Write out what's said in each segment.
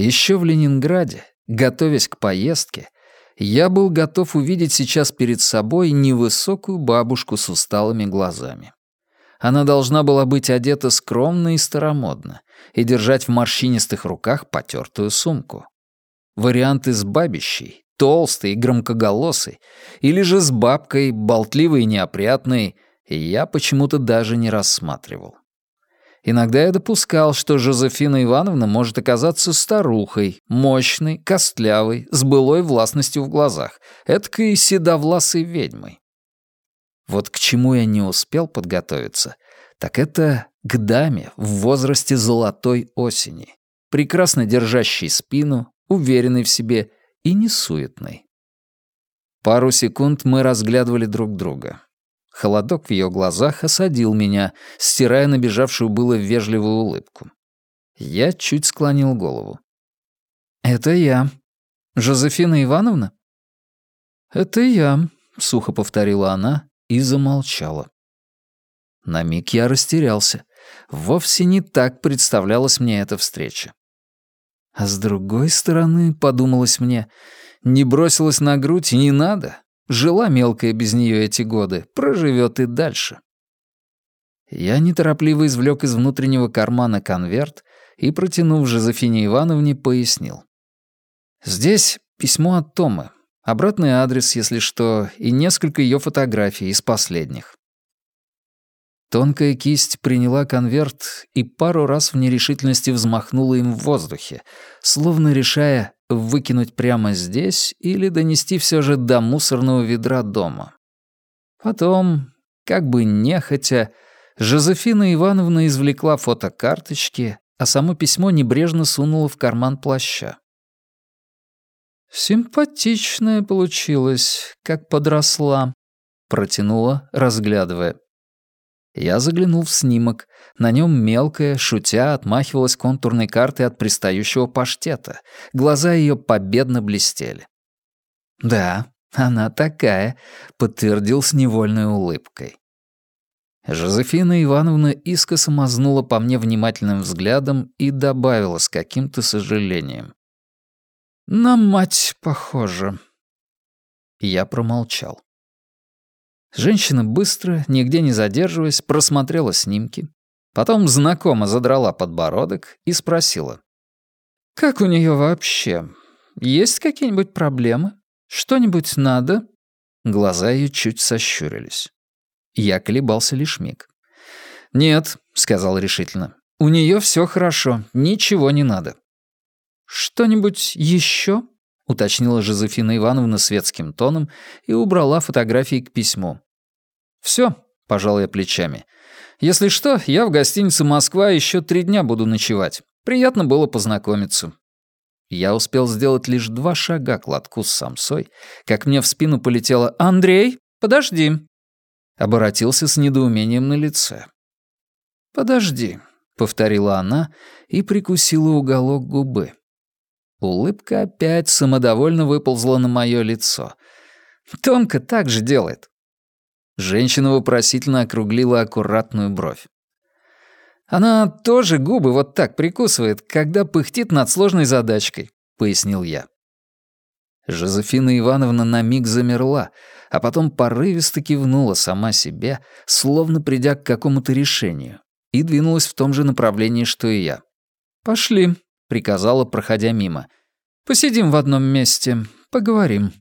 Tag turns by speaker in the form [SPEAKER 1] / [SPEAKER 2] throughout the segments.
[SPEAKER 1] Еще в Ленинграде, готовясь к поездке, я был готов увидеть сейчас перед собой невысокую бабушку с усталыми глазами. Она должна была быть одета скромно и старомодно и держать в морщинистых руках потертую сумку. Варианты с бабищей, толстой и громкоголосой, или же с бабкой, болтливой и неопрятной, я почему-то даже не рассматривал. Иногда я допускал, что Жозефина Ивановна может оказаться старухой, мощной, костлявой, с былой властностью в глазах, эткой седовласой ведьмой. Вот к чему я не успел подготовиться, так это к даме в возрасте золотой осени, прекрасно держащей спину, уверенной в себе и несуетной. Пару секунд мы разглядывали друг друга. Холодок в ее глазах осадил меня, стирая набежавшую было вежливую улыбку. Я чуть склонил голову. «Это я. Жозефина Ивановна?» «Это я», — сухо повторила она и замолчала. На миг я растерялся. Вовсе не так представлялась мне эта встреча. А с другой стороны, подумалось мне, не бросилась на грудь и не надо. Жила мелкая без нее эти годы, проживет и дальше. Я неторопливо извлек из внутреннего кармана конверт и, протянув Жозефине Ивановне, пояснил. «Здесь письмо от Томы. Обратный адрес, если что, и несколько ее фотографий из последних. Тонкая кисть приняла конверт и пару раз в нерешительности взмахнула им в воздухе, словно решая, выкинуть прямо здесь или донести все же до мусорного ведра дома. Потом, как бы нехотя, Жозефина Ивановна извлекла фотокарточки, а само письмо небрежно сунула в карман плаща. «Симпатичная получилась, как подросла», — протянула, разглядывая. Я заглянул в снимок. На нем мелкая, шутя, отмахивалась контурной картой от пристающего паштета. Глаза ее победно блестели. «Да, она такая», — подтвердил с невольной улыбкой. Жозефина Ивановна искоса мазнула по мне внимательным взглядом и добавила с каким-то сожалением. «На мать похоже». Я промолчал. Женщина быстро, нигде не задерживаясь, просмотрела снимки. Потом знакомо задрала подбородок и спросила. «Как у нее вообще? Есть какие-нибудь проблемы? Что-нибудь надо?» Глаза ее чуть сощурились. Я колебался лишь миг. «Нет», — сказал решительно. «У нее все хорошо, ничего не надо». «Что-нибудь еще?» — уточнила Жозефина Ивановна светским тоном и убрала фотографии к письму. «Все», — пожал я плечами. «Если что, я в гостинице «Москва» еще три дня буду ночевать. Приятно было познакомиться». Я успел сделать лишь два шага к лотку с самсой, как мне в спину полетело «Андрей, подожди!» Оборотился с недоумением на лице. «Подожди», — повторила она и прикусила уголок губы. Улыбка опять самодовольно выползла на мое лицо. Томка так же делает. Женщина вопросительно округлила аккуратную бровь. «Она тоже губы вот так прикусывает, когда пыхтит над сложной задачкой», — пояснил я. Жозефина Ивановна на миг замерла, а потом порывисто кивнула сама себе, словно придя к какому-то решению, и двинулась в том же направлении, что и я. «Пошли», приказала, проходя мимо. «Посидим в одном месте, поговорим».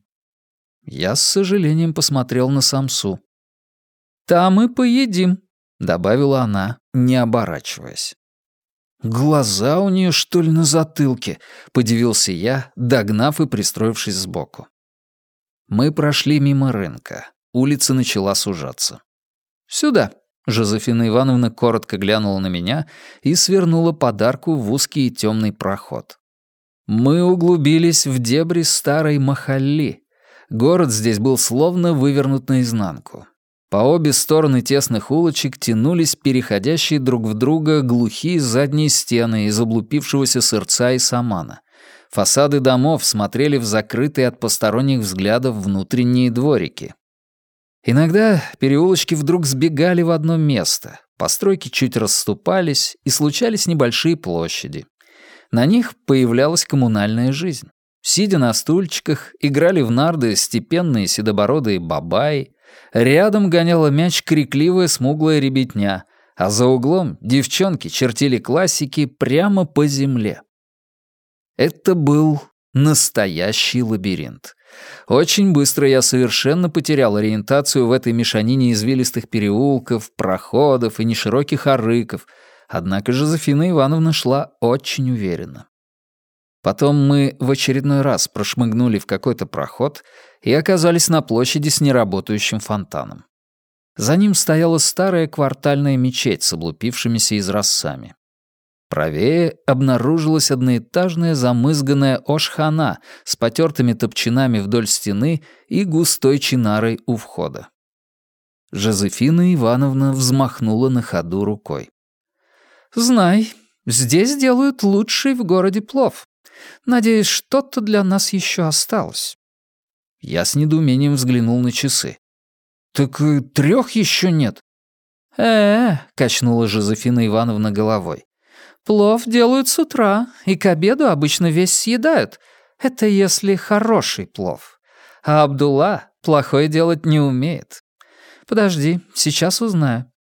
[SPEAKER 1] Я с сожалением посмотрел на Самсу. «Там и поедим», — добавила она, не оборачиваясь. «Глаза у нее что ли, на затылке?» — подивился я, догнав и пристроившись сбоку. Мы прошли мимо рынка. Улица начала сужаться. «Сюда», Жозефина Ивановна коротко глянула на меня и свернула подарку в узкий и темный проход. Мы углубились в дебри старой Махалли. Город здесь был словно вывернут наизнанку. По обе стороны тесных улочек тянулись переходящие друг в друга глухие задние стены из облупившегося сырца и самана. Фасады домов смотрели в закрытые от посторонних взглядов внутренние дворики. Иногда переулочки вдруг сбегали в одно место, постройки чуть расступались, и случались небольшие площади. На них появлялась коммунальная жизнь. Сидя на стульчиках, играли в нарды степенные седобородые бабаи, рядом гоняла мяч крикливая смуглая ребятня, а за углом девчонки чертили классики прямо по земле. Это был настоящий лабиринт. Очень быстро я совершенно потерял ориентацию в этой мешанине извилистых переулков, проходов и нешироких арыков, однако Жозефина Ивановна шла очень уверенно. Потом мы в очередной раз прошмыгнули в какой-то проход и оказались на площади с неработающим фонтаном. За ним стояла старая квартальная мечеть с облупившимися изразцами. Правее обнаружилась одноэтажная замызганная ошхана с потертыми топчинами вдоль стены и густой чинарой у входа. Жозефина Ивановна взмахнула на ходу рукой. «Знай, здесь делают лучший в городе плов. Надеюсь, что-то для нас еще осталось». Я с недоумением взглянул на часы. «Так э, трех еще нет». «Э-э», — качнула Жозефина Ивановна головой. «Плов делают с утра, и к обеду обычно весь съедают. Это если хороший плов. А Абдулла плохое делать не умеет. Подожди, сейчас узнаю».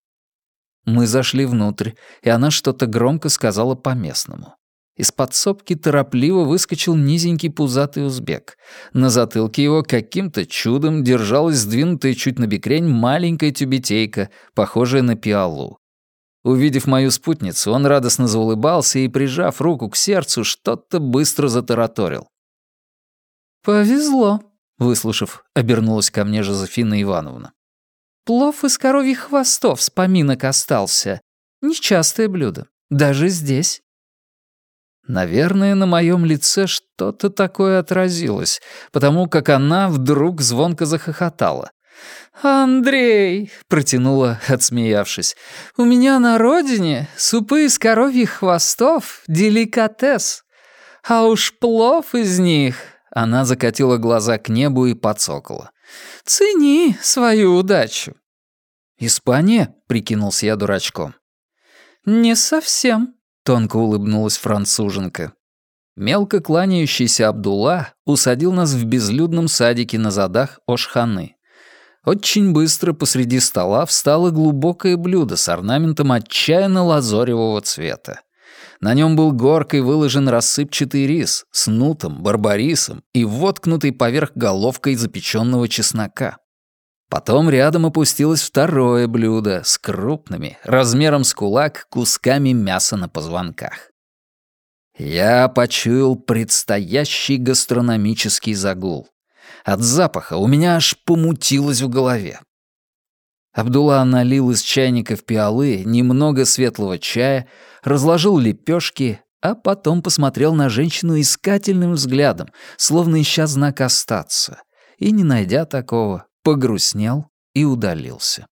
[SPEAKER 1] Мы зашли внутрь, и она что-то громко сказала по-местному. Из подсобки торопливо выскочил низенький пузатый узбек. На затылке его каким-то чудом держалась сдвинутая чуть на бекрень маленькая тюбетейка, похожая на пиалу. Увидев мою спутницу, он радостно заулыбался и, прижав руку к сердцу, что-то быстро затараторил.
[SPEAKER 2] «Повезло», —
[SPEAKER 1] выслушав, обернулась ко мне Жозефина Ивановна.
[SPEAKER 2] «Плов из коровьих хвостов с поминок остался. Нечастое блюдо. Даже здесь».
[SPEAKER 1] Наверное, на моем лице что-то такое отразилось, потому как она вдруг звонко захохотала.
[SPEAKER 2] «Андрей!» — протянула, отсмеявшись. «У меня на родине супы из коровьих хвостов — деликатес. А уж плов из них...»
[SPEAKER 1] Она закатила глаза к небу и подсокола.
[SPEAKER 2] «Цени свою удачу».
[SPEAKER 1] «Испания?» — прикинулся я дурачком.
[SPEAKER 2] «Не совсем»,
[SPEAKER 1] Тонко улыбнулась француженка. Мелко кланяющийся Абдулла усадил нас в безлюдном садике на задах Ошханы. Очень быстро посреди стола встало глубокое блюдо с орнаментом отчаянно лазоревого цвета. На нем был горкой выложен рассыпчатый рис с нутом, барбарисом и воткнутый поверх головкой запеченного чеснока. Потом рядом опустилось второе блюдо с крупными, размером с кулак, кусками мяса на позвонках. Я почуял предстоящий гастрономический загул. От запаха у меня аж помутилось в голове. Абдулла налил из чайника в пиалы немного светлого чая, разложил лепешки, а потом посмотрел на женщину искательным взглядом, словно ища знак остаться, и, не найдя такого, погрустнел и удалился.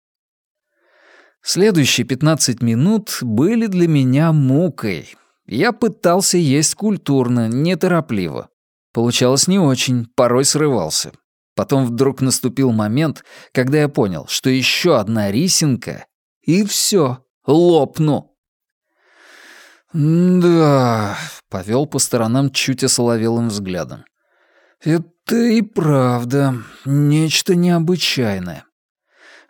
[SPEAKER 1] Следующие 15 минут были для меня мукой. Я пытался есть культурно, неторопливо. Получалось не очень, порой срывался. Потом вдруг наступил момент, когда я понял, что еще одна рисинка, и все, лопну. «Да», — повел по сторонам чуть осоловелым взглядом. «Это и правда нечто необычайное.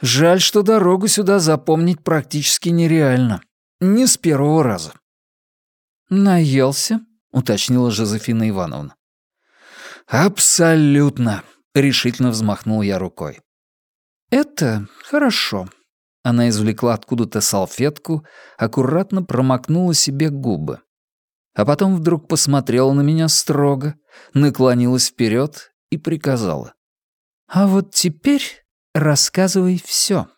[SPEAKER 1] Жаль, что дорогу сюда запомнить практически нереально. Не с первого раза».
[SPEAKER 2] «Наелся?»
[SPEAKER 1] — уточнила Жозефина Ивановна. «Абсолютно», — решительно взмахнул я рукой.
[SPEAKER 2] «Это хорошо».
[SPEAKER 1] Она извлекла откуда-то салфетку, аккуратно промокнула себе губы а потом вдруг посмотрела на меня строго, наклонилась вперед и приказала.
[SPEAKER 2] «А вот теперь рассказывай все.